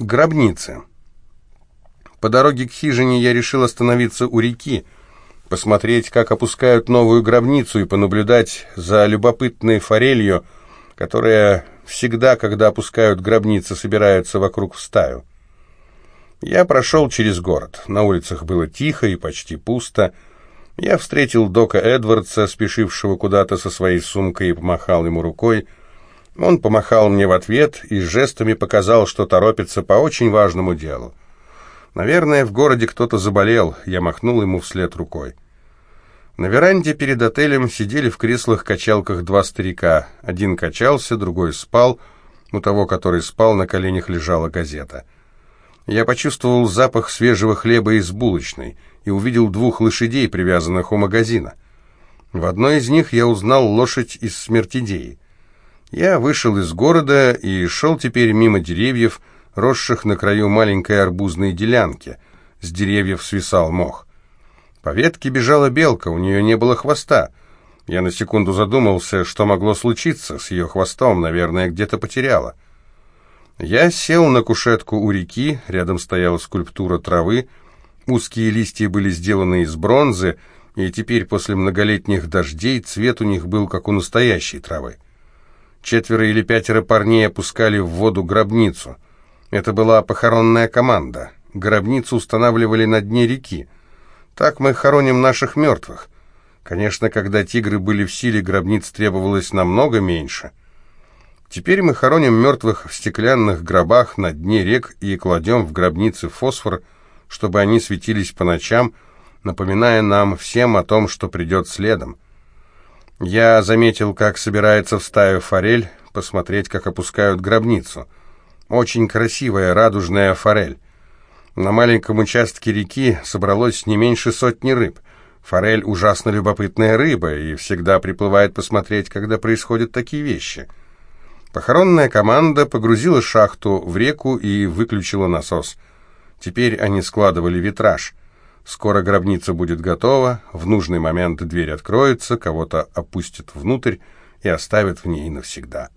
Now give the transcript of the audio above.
Гробницы. По дороге к хижине я решил остановиться у реки, посмотреть, как опускают новую гробницу и понаблюдать за любопытной форелью, которая всегда, когда опускают гробницы, собираются вокруг в стаю. Я прошел через город. На улицах было тихо и почти пусто. Я встретил Дока Эдвардса, спешившего куда-то со своей сумкой, и помахал ему рукой. Он помахал мне в ответ и жестами показал, что торопится по очень важному делу. Наверное, в городе кто-то заболел, я махнул ему вслед рукой. На веранде перед отелем сидели в креслах-качалках два старика. Один качался, другой спал. У того, который спал, на коленях лежала газета. Я почувствовал запах свежего хлеба из булочной и увидел двух лошадей, привязанных у магазина. В одной из них я узнал лошадь из смертидеи. Я вышел из города и шел теперь мимо деревьев, росших на краю маленькой арбузной делянки. С деревьев свисал мох. По ветке бежала белка, у нее не было хвоста. Я на секунду задумался, что могло случиться с ее хвостом, наверное, где-то потеряла. Я сел на кушетку у реки, рядом стояла скульптура травы, узкие листья были сделаны из бронзы, и теперь после многолетних дождей цвет у них был как у настоящей травы. Четверо или пятеро парней опускали в воду гробницу. Это была похоронная команда. Гробницу устанавливали на дне реки. Так мы хороним наших мертвых. Конечно, когда тигры были в силе, гробниц требовалось намного меньше. Теперь мы хороним мертвых в стеклянных гробах на дне рек и кладем в гробницы фосфор, чтобы они светились по ночам, напоминая нам всем о том, что придет следом. Я заметил, как собирается в стаю форель, посмотреть, как опускают гробницу. Очень красивая радужная форель. На маленьком участке реки собралось не меньше сотни рыб. Форель ужасно любопытная рыба и всегда приплывает посмотреть, когда происходят такие вещи. Похоронная команда погрузила шахту в реку и выключила насос. Теперь они складывали витраж. Скоро гробница будет готова, в нужный момент дверь откроется, кого-то опустят внутрь и оставят в ней навсегда.